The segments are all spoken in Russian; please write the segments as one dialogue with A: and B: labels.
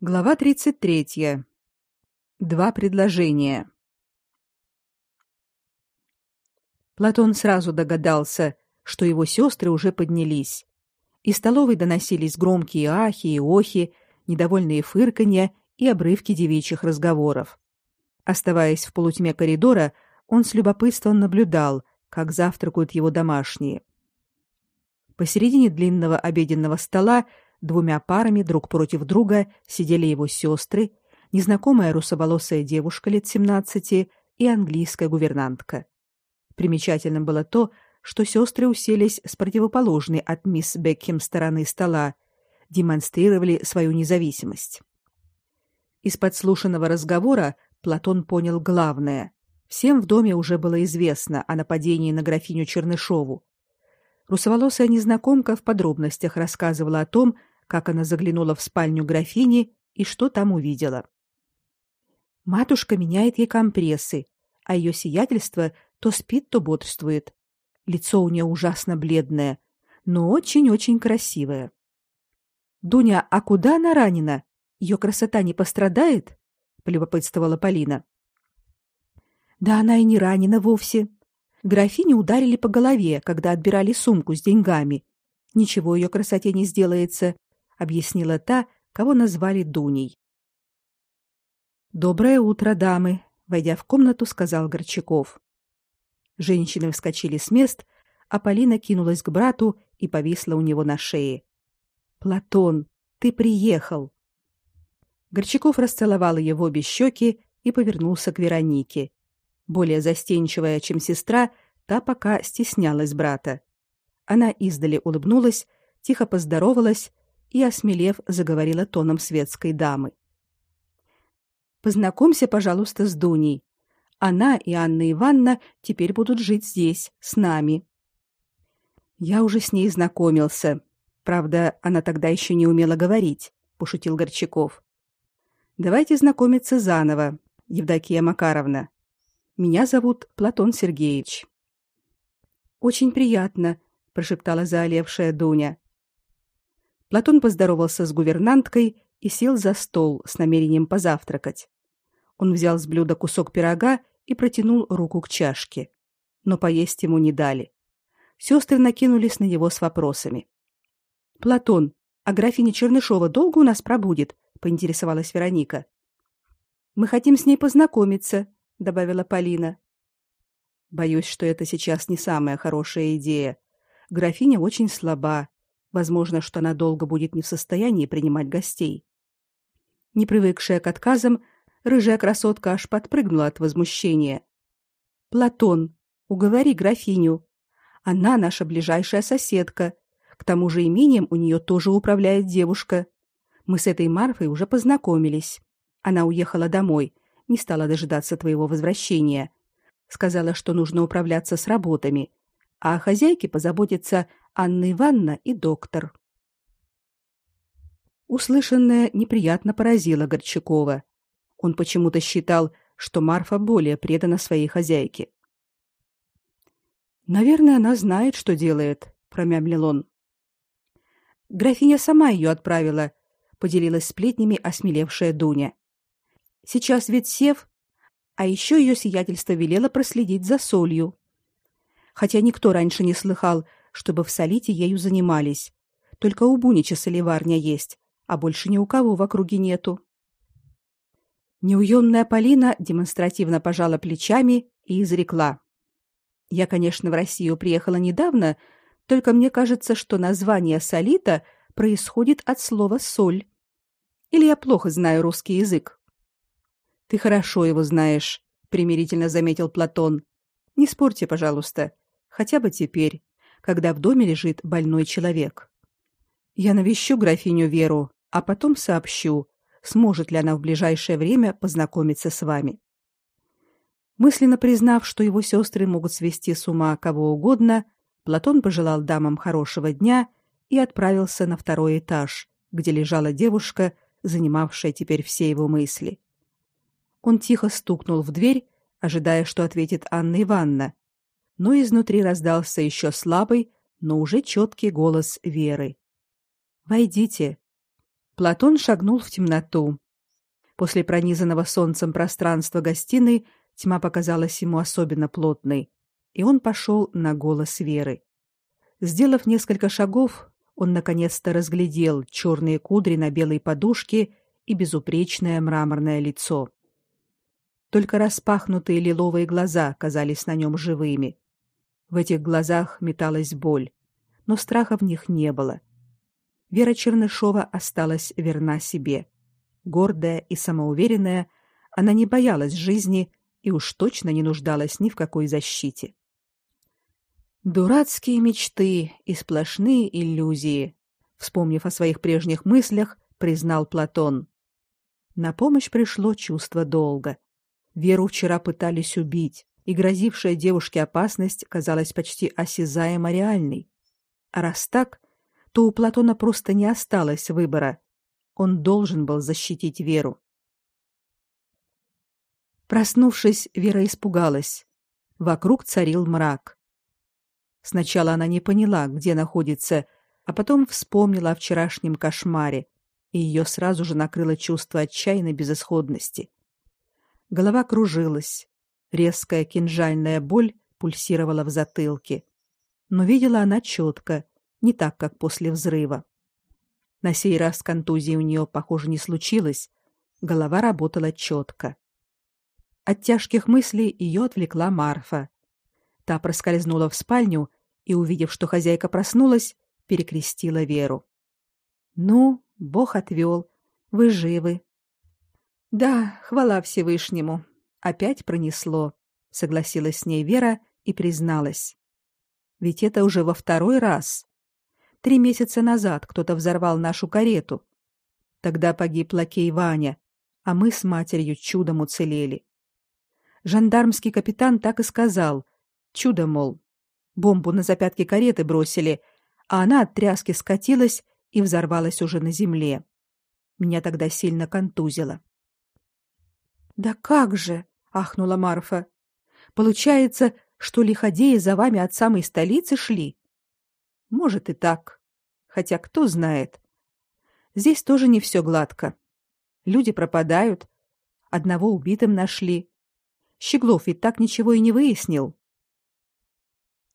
A: Глава 33. Два предложения. Платон сразу догадался, что его сестры уже поднялись. Из столовой доносились громкие ахи и охи, недовольные фырканья и обрывки девичьих разговоров. Оставаясь в полутьме коридора, он с любопытством наблюдал, как завтракают его домашние. Посередине длинного обеденного стола Двумя парами друг против друга сидели его сестры, незнакомая русоволосая девушка лет 17 и английская гувернантка. Примечательным было то, что сестры уселись с противоположной от мисс Бекхем стороны стола, демонстрировали свою независимость. Из подслушанного разговора Платон понял главное. Всем в доме уже было известно о нападении на графиню Чернышову. Русоволосая незнакомка в подробностях рассказывала о том, как она заглянула в спальню графини и что там увидела. Матушка меняет ей компрессы, а ее сиятельство то спит, то бодрствует. Лицо у нее ужасно бледное, но очень-очень красивое. Дуня, а куда она ранена? Ее красота не пострадает? полюбопытствовала Полина. Да она и не ранена вовсе. Графиню ударили по голове, когда отбирали сумку с деньгами. Ничего ее красоте не сделается, объяснила та, кого назвали Дуней. Доброе утро, дамы, войдя в комнату, сказал Горчаков. Женщины вскочили с мест, а Полина кинулась к брату и повисла у него на шее. Платон, ты приехал. Горчаков расцеловал ее в обе щеки и повернулся к Веронике. Более застенчивая, чем сестра, та пока стеснялась брата. Она издали улыбнулась, тихо поздоровалась и, осмелев, заговорила тоном светской дамы. Познакомься, пожалуйста, с Дуней. Она и Анна Ивановна теперь будут жить здесь, с нами. Я уже с ней знакомился. Правда, она тогда еще не умела говорить, пошутил Горчаков. Давайте знакомиться заново, Евдокия Макаровна. Меня зовут Платон Сергеевич. Очень приятно, прошептала заолевшая Дуня. Платон поздоровался с гувернанткой и сел за стол с намерением позавтракать. Он взял с блюда кусок пирога и протянул руку к чашке, но поесть ему не дали. Сестры накинулись на него с вопросами. Платон, а графиня Чернышова долго у нас пробудет? поинтересовалась Вероника. Мы хотим с ней познакомиться, добавила Полина. Боюсь, что это сейчас не самая хорошая идея. Графиня очень слаба, Возможно, что она долго будет не в состоянии принимать гостей. Не привыкшая к отказам, рыжая красотка аж подпрыгнула от возмущения. Платон, уговори графиню. Она наша ближайшая соседка. К тому же имением у нее тоже управляет девушка. Мы с этой Марфой уже познакомились. Она уехала домой, не стала дожидаться твоего возвращения. Сказала, что нужно управляться с работами, а о хозяйке позаботится Анна Ивановна и доктор. Услышанное неприятно поразило Горчакова. Он почему-то считал, что Марфа более предана своей хозяйке. Наверное, она знает, что делает, промямлил он. Графиня сама ее отправила, поделилась сплетнями осмелевшая Дуня. Сейчас ведь сев, а еще ее сиятельство велело проследить за солью. Хотя никто раньше не слыхал, чтобы в Солите ею занимались. Только у Бунича соливарня есть, а больше ни у кого в округе нету. Неуемная Полина демонстративно пожала плечами и изрекла: "Я, конечно, в Россию приехала недавно, только мне кажется, что название Солита происходит от слова соль. Или я плохо знаю русский язык?" "Ты хорошо его знаешь", примирительно заметил Платон. "Не спорьте, пожалуйста, хотя бы теперь когда в доме лежит больной человек. Я навещу графиню Веру, а потом сообщу, сможет ли она в ближайшее время познакомиться с вами. Мысленно признав, что его сестры могут свести с ума кого угодно, Платон пожелал дамам хорошего дня и отправился на второй этаж, где лежала девушка, занимавшая теперь все его мысли. Он тихо стукнул в дверь, ожидая, что ответит Анна Ивановна, но изнутри раздался еще слабый, но уже четкий голос Веры. Войдите. Платон шагнул в темноту. После пронизанного солнцем пространства гостиной тьма показалась ему особенно плотной, и он пошел на голос Веры. Сделав несколько шагов, он наконец-то разглядел черные кудри на белой подушке и безупречное мраморное лицо. Только распахнутые лиловые глаза казались на нем живыми. В этих глазах металась боль, но страха в них не было. Вера Чернышова осталась верна себе. Гордая и самоуверенная, она не боялась жизни и уж точно не нуждалась ни в какой защите. Дурацкие мечты и сплошные иллюзии, вспомнив о своих прежних мыслях, признал Платон. На помощь пришло чувство долга. Веру вчера пытались убить, и грозившая девушке опасность казалась почти осязаемо реальной. А раз так, то у Платона просто не осталось выбора. Он должен был защитить Веру. Проснувшись, Вера испугалась. Вокруг царил мрак. Сначала она не поняла, где находится, а потом вспомнила о вчерашнем кошмаре, и ее сразу же накрыло чувство отчаянной безысходности. Голова кружилась, резкая кинжальная боль пульсировала в затылке. Но видела она четко, не так, как после взрыва. На сей раз контузии у нее, похоже, не случилось. Голова работала четко. От тяжких мыслей ее отвлекла Марфа. Та проскользнула в спальню и, увидев, что хозяйка проснулась, перекрестила Веру. «Ну, Бог отвел. Вы живы». «Да, хвала Всевышнему. Опять пронесло», — согласилась с ней Вера и призналась. «Ведь это уже во второй раз. Три месяца назад кто-то взорвал нашу карету. Тогда погиб лакей Ваня, а мы с матерью чудом уцелели. Жандармский капитан так и сказал. Чудо, мол. Бомбу на запятки кареты бросили, а она от тряски скатилась и взорвалась уже на земле. Меня тогда сильно контузило. Да как же, ахнула Марфа. Получается, что лиходеи за вами от самой столицы шли? Может и так. Хотя кто знает. Здесь тоже не все гладко. Люди пропадают. Одного убитым нашли. Щеглов ведь так ничего и не выяснил.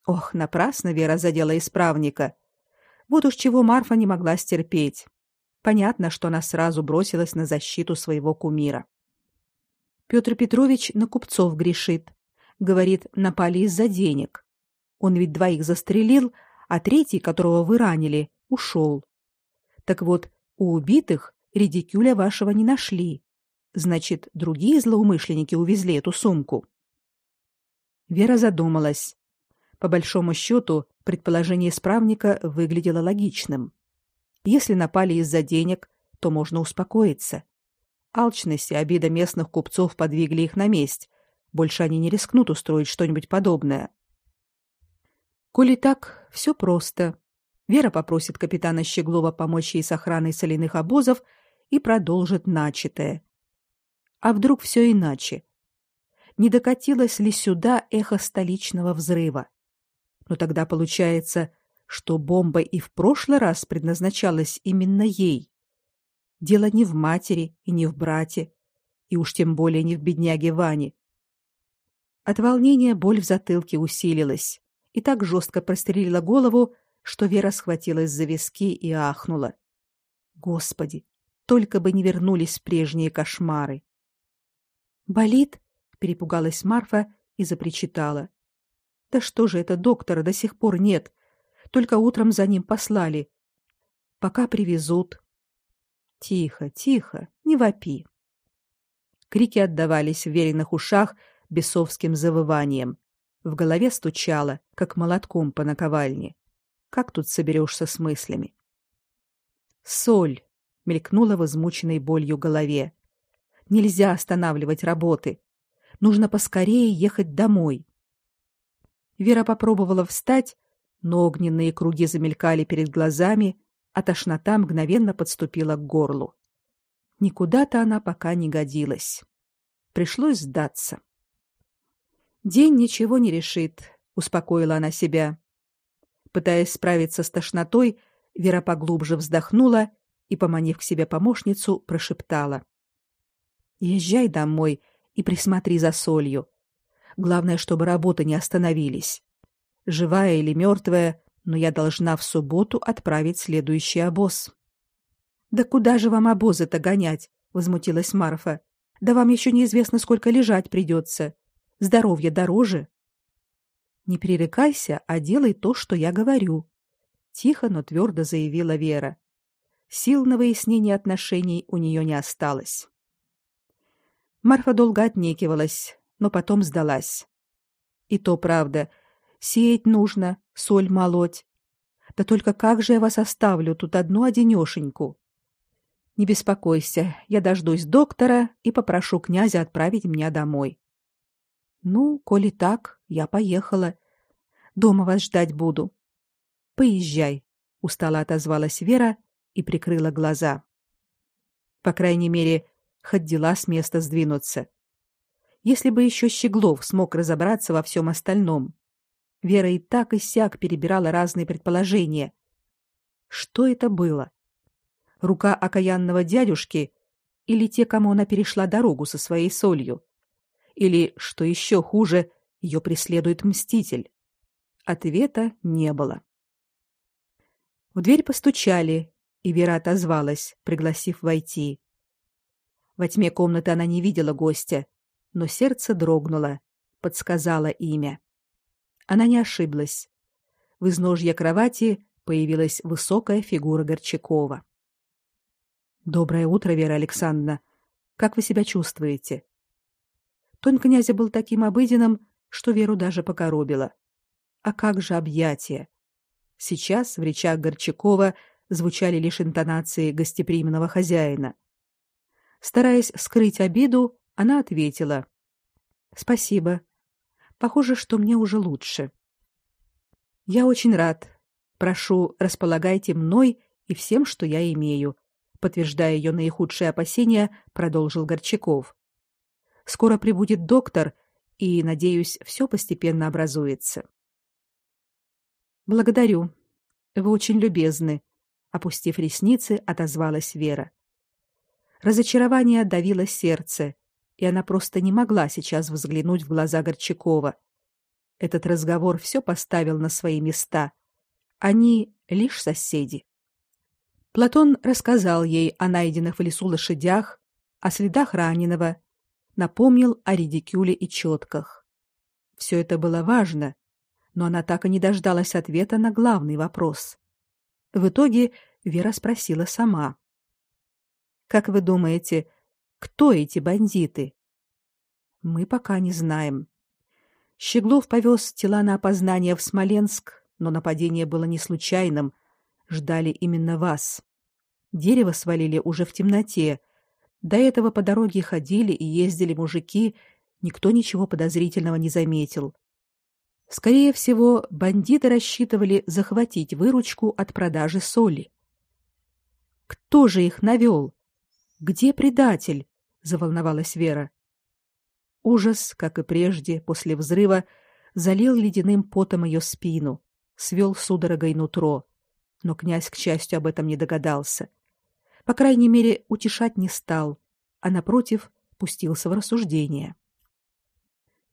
A: Ох, напрасно Вера задела исправника. Вот уж чего Марфа не могла стерпеть. Понятно, что она сразу бросилась на защиту своего кумира. Петр Петрович на купцов грешит. Говорит, напали из-за денег. Он ведь двоих застрелил, а третий, которого вы ранили, ушел. Так вот, у убитых редикюля вашего не нашли. Значит, другие злоумышленники увезли эту сумку. Вера задумалась. По большому счету, предположение исправника выглядело логичным. Если напали из-за денег, то можно успокоиться. Алчность и обида местных купцов подвигли их на месть. Больше они не рискнут устроить что-нибудь подобное. Коли так, все просто. Вера попросит капитана Щеглова помочь ей с охраной соляных обозов и продолжит начатое. А вдруг все иначе? Не докатилось ли сюда эхо столичного взрыва? Но тогда получается, что бомба и в прошлый раз предназначалась именно ей. Дело не в матери и не в брате, и уж тем более не в бедняге Ване. От волнения боль в затылке усилилась и так жестко прострелила голову, что Вера схватилась за виски и ахнула. Господи, только бы не вернулись прежние кошмары. Болит? перепугалась Марфа и запричитала. Да что же это доктора до сих пор нет? Только утром за ним послали. Пока привезут. Тихо, тихо, не вопи. Крики отдавались в веренных ушах бесовским завыванием. В голове стучало, как молотком по наковальне. Как тут соберешься с мыслями? Соль мелькнула в измученной болью голове. Нельзя останавливать работы. Нужно поскорее ехать домой. Вера попробовала встать, но огненные круги замелькали перед глазами, а тошнота мгновенно подступила к горлу. Никуда-то она пока не годилась. Пришлось сдаться. День ничего не решит, успокоила она себя. Пытаясь справиться с тошнотой, Вера поглубже вздохнула и, поманив к себе помощницу, прошептала. «Езжай домой и присмотри за солью. Главное, чтобы работы не остановились. Живая или мертвая, но я должна в субботу отправить следующий обоз». «Да куда же вам обозы-то гонять?» — возмутилась Марфа. «Да вам еще неизвестно, сколько лежать придется. Здоровье дороже». «Не пререкайся, а делай то, что я говорю», — тихо, но твердо заявила Вера. Сил на выяснение отношений у нее не осталось. Марфа долго отнекивалась, но потом сдалась. И то правда, сеять нужно, соль молоть. Да только как же я вас оставлю тут одну одинешеньку? Не беспокойся, я дождусь доктора и попрошу князя отправить меня домой. Ну, коли так, я поехала. Дома вас ждать буду. Поезжай, устало отозвалась Вера и прикрыла глаза. По крайней мере, хоть дела с места сдвинутся. Если бы еще Щеглов смог разобраться во всем остальном. Вера и так и сяк перебирала разные предположения. Что это было? Рука окаянного дядюшки или те, кому она перешла дорогу со своей солью? Или, что еще хуже, ее преследует мститель? Ответа не было. В дверь постучали, и Вера отозвалась, пригласив войти. Во тьме комнаты она не видела гостя, но сердце дрогнуло, подсказало имя. Она не ошиблась. В изножье кровати появилась высокая фигура Горчакова. Доброе утро, Вера Александровна. Как вы себя чувствуете? Тон князя был таким обыденным, что Веру даже покоробило. А как же объятия? Сейчас в речах Горчакова звучали лишь интонации гостеприимного хозяина. Стараясь скрыть обиду, она ответила: "Спасибо. Похоже, что мне уже лучше. Я очень рад. Прошу, располагайте мной и всем, что я имею", подтверждая ее наихудшие опасения, продолжил Горчаков. "Скоро прибудет доктор, и, надеюсь, все постепенно образуется". Благодарю. Вы очень любезны, опустив ресницы, отозвалась Вера. Разочарование давило сердце, и она просто не могла сейчас взглянуть в глаза Горчакова. Этот разговор все поставил на свои места. Они лишь соседи. Платон рассказал ей о найденных в лесу лошадях, о следах раненого, напомнил о редикюле и четках. Все это было важно, но она так и не дождалась ответа на главный вопрос. В итоге Вера спросила сама. Как вы думаете, кто эти бандиты? Мы пока не знаем. Щеглов повез тела на опознание в Смоленск, но нападение было не случайным. Ждали именно вас. Дерево свалили уже в темноте. До этого по дороге ходили и ездили мужики, никто ничего подозрительного не заметил. Скорее всего, бандиты рассчитывали захватить выручку от продажи соли. Кто же их навел? Где предатель? Заволновалась Вера. Ужас, как и прежде, после взрыва, залил ледяным потом ее спину, свел судорогой нутро. Но князь, к счастью, об этом не догадался. По крайней мере, утешать не стал, а напротив, пустился в рассуждение.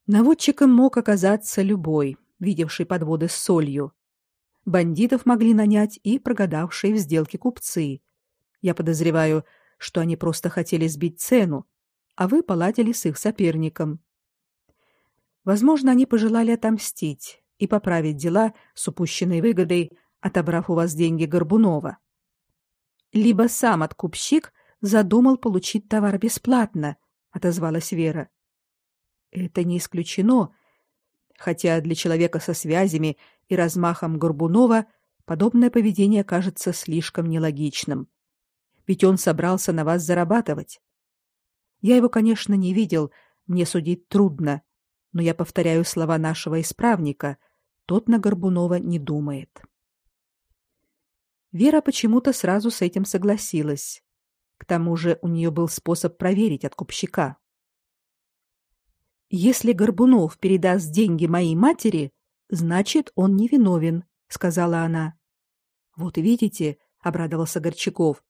A: Наводчиком мог оказаться любой, видевший подводы с солью. Бандитов могли нанять и прогадавшие в сделке купцы. Я подозреваю, что они просто хотели сбить цену, а вы поладили с их соперником. Возможно, они пожелали отомстить и поправить дела с упущенной выгодой, отобрав у вас деньги Горбунова. Либо сам откупщик задумал получить товар бесплатно, отозвалась Вера. Это не исключено, хотя для человека со связями и размахом Горбунова подобное поведение кажется слишком нелогичным. Ведь он собрался на вас зарабатывать. Я его, конечно, не видел, мне судить трудно, но я повторяю слова нашего исправника, тот на Горбунова не думает. Вера почему-то сразу с этим согласилась. К тому же у нее был способ проверить откупщика. Если Горбунов передаст деньги моей матери, значит, он не виновен, сказала она. Вот видите, обрадовался Горчаков.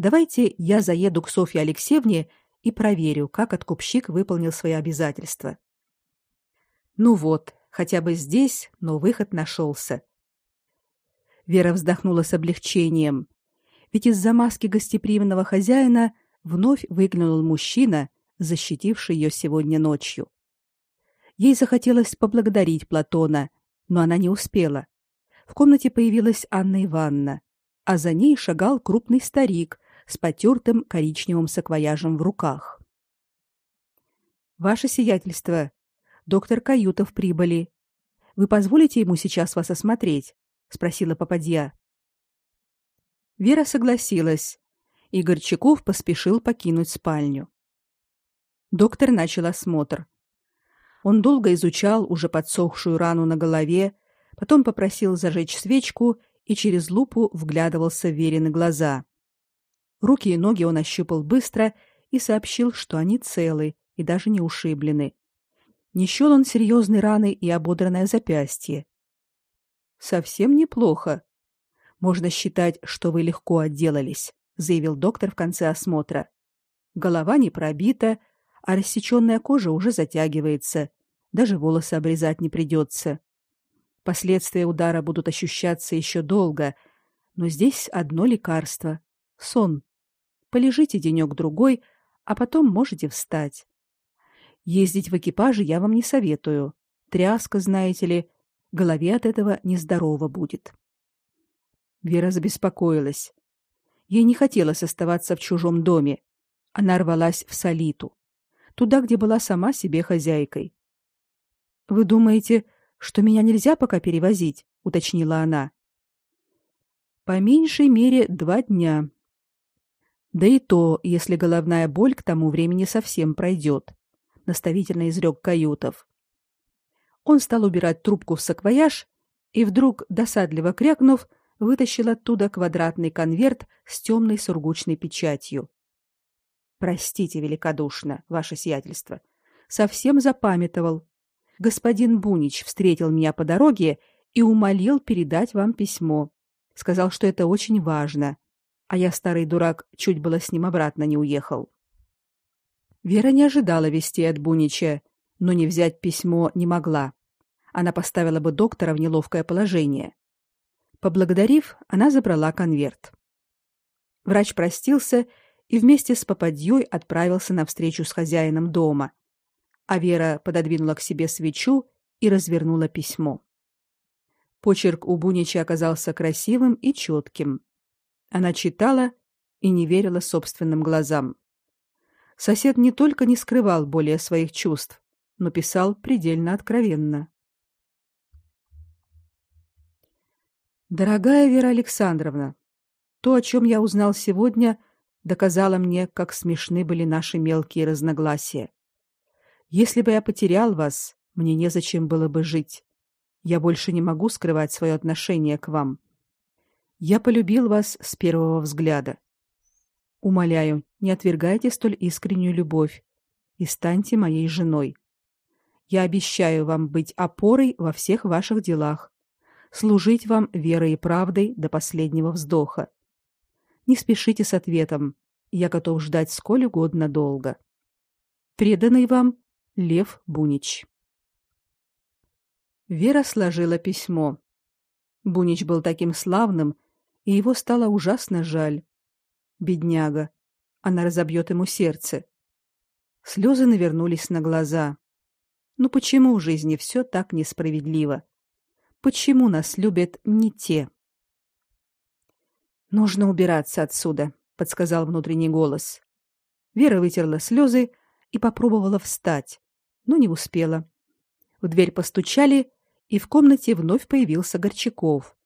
A: Давайте я заеду к Софье Алексеевне и проверю, как откупщик выполнил свои обязательства. Ну вот, хотя бы здесь, но выход нашелся. Вера вздохнула с облегчением. Ведь из-за маски гостеприимного хозяина вновь выглянул мужчина, защитивший ее сегодня ночью. Ей захотелось поблагодарить Платона, но она не успела. В комнате появилась Анна Ивановна, а за ней шагал крупный старик с потертым коричневым саквояжем в руках. Ваше сиятельство, доктор Каютов прибыли. Вы позволите ему сейчас вас осмотреть? спросила попадья. Вера согласилась, и Горчаков поспешил покинуть спальню. Доктор начал осмотр. Он долго изучал уже подсохшую рану на голове, потом попросил зажечь свечку и через лупу вглядывался в Верины глаза. Руки и ноги он ощупал быстро и сообщил, что они целы и даже не ушиблены. Не счел он серьезной раны и ободранное запястье. Совсем неплохо. Можно считать, что вы легко отделались, заявил доктор в конце осмотра. Голова не пробита, а рассеченная кожа уже затягивается. Даже волосы обрезать не придется. Последствия удара будут ощущаться еще долго, но здесь одно лекарство сон. Полежите денек другой, а потом можете встать. Ездить в экипаже я вам не советую. Тряска, знаете ли, голове от этого нездорово будет. Вера забеспокоилась. Ей не хотелось оставаться в чужом доме. Она рвалась в Солиту, туда, где была сама себе хозяйкой. Вы думаете, что меня нельзя пока перевозить, уточнила она. По меньшей мере два дня. Да и то, если головная боль к тому времени совсем пройдет, наставительно изрек Каютов. Он стал убирать трубку в саквояж и вдруг, досадливо крякнув, вытащил оттуда квадратный конверт с темной сургучной печатью. Простите великодушно, ваше сиятельство, совсем запамятовал господин Бунич встретил меня по дороге и умолил передать вам письмо. Сказал, что это очень важно. А я, старый дурак, чуть было с ним обратно не уехал. Вера не ожидала вести от Бунича, но не взять письмо не могла. Она поставила бы доктора в неловкое положение. Поблагодарив, она забрала конверт. Врач простился и вместе с попадьей отправился на встречу с хозяином дома, а Вера пододвинула к себе свечу и развернула письмо. Почерк у Бунича оказался красивым и четким. Она читала и не верила собственным глазам. Сосед не только не скрывал более своих чувств, но писал предельно откровенно. Дорогая Вера Александровна, то, о чем я узнал сегодня, доказало мне, как смешны были наши мелкие разногласия. Если бы я потерял вас, мне незачем было бы жить. Я больше не могу скрывать свое отношение к вам. Я полюбил вас с первого взгляда. Умоляю, не отвергайте столь искреннюю любовь и станьте моей женой. Я обещаю вам быть опорой во всех ваших делах, служить вам верой и правдой до последнего вздоха. Не спешите с ответом. Я готов ждать сколь угодно долго. Преданный вам Лев Бунич. Вера сложила письмо. Бунич был таким славным, и его стало ужасно жаль. Бедняга. Она разобьет ему сердце. Слезы навернулись на глаза. Ну почему в жизни все так несправедливо? Почему нас любят не те? Нужно убираться отсюда, подсказал внутренний голос. Вера вытерла слезы и попробовала встать но не успела. В дверь постучали, и в комнате вновь появился Горчаков.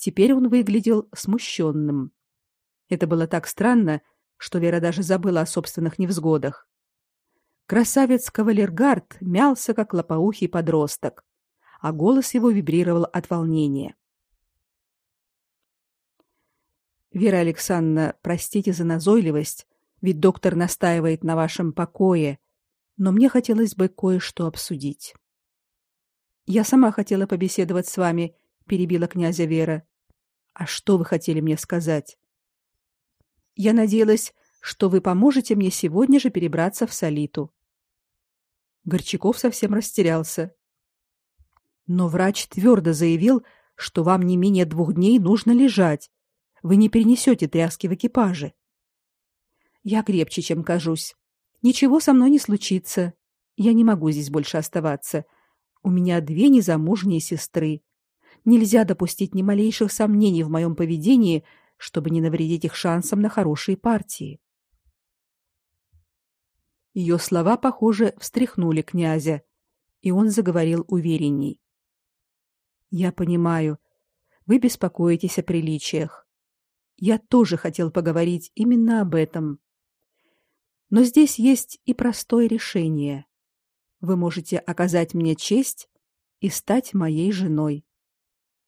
A: Теперь он выглядел смущенным. Это было так странно, что Вера даже забыла о собственных невзгодах. Красавец кавалергард мялся, как лопоухий подросток, а голос его вибрировал от волнения. Вера Александровна, простите за назойливость, ведь доктор настаивает на вашем покое, но мне хотелось бы кое-что обсудить. Я сама хотела побеседовать с вами, перебила князя Вера. А что вы хотели мне сказать? Я надеялась, что вы поможете мне сегодня же перебраться в Солиту. Горчаков совсем растерялся. Но врач твердо заявил, что вам не менее двух дней нужно лежать. Вы не перенесете тряски в экипаже. Я крепче, чем кажусь. Ничего со мной не случится. Я не могу здесь больше оставаться. У меня две незамужние сестры. Нельзя допустить ни малейших сомнений в моем поведении, чтобы не навредить их шансам на хорошие партии. Ее слова, похоже, встряхнули князя, и он заговорил уверенней. Я понимаю, вы беспокоитесь о приличиях. Я тоже хотел поговорить именно об этом. Но здесь есть и простое решение. Вы можете оказать мне честь и стать моей женой.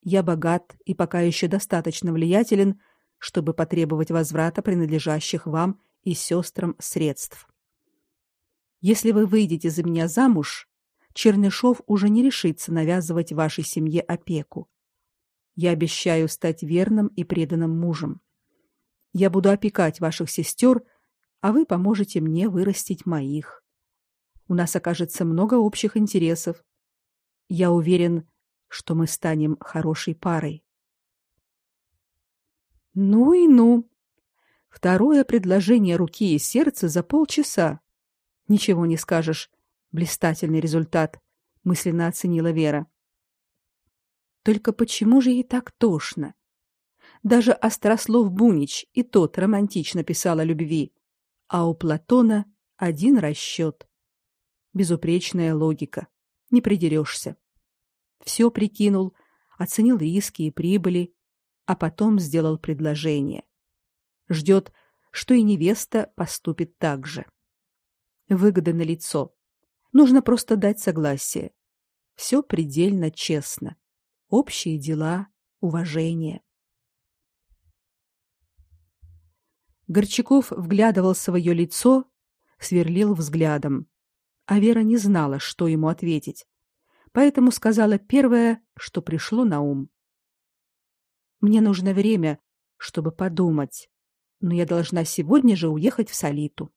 A: Я богат и пока еще достаточно влиятелен, чтобы потребовать возврата принадлежащих вам и сестрам средств. Если вы выйдете за меня замуж, Чернышов уже не решится навязывать вашей семье опеку. Я обещаю стать верным и преданным мужем. Я буду опекать ваших сестер, а вы поможете мне вырастить моих. У нас окажется много общих интересов. Я уверен, что мы станем хорошей парой. Ну и ну. Второе предложение руки и сердца за полчаса. Ничего не скажешь. Блистательный результат, мысленно оценила Вера. Только почему же ей так тошно? Даже Острослов Бунич и тот романтично писал о любви, а у Платона один расчет. Безупречная логика. Не придерешься. Все прикинул, оценил риски и прибыли, а потом сделал предложение. Ждет, что и невеста поступит так же. Выгода на лицо. Нужно просто дать согласие. Все предельно честно. Общие дела, уважение. Горчаков вглядывался в ее лицо, сверлил взглядом. А Вера не знала, что ему ответить. Поэтому сказала первое, что пришло на ум. Мне нужно время, чтобы подумать, но я должна сегодня же уехать в Солиту.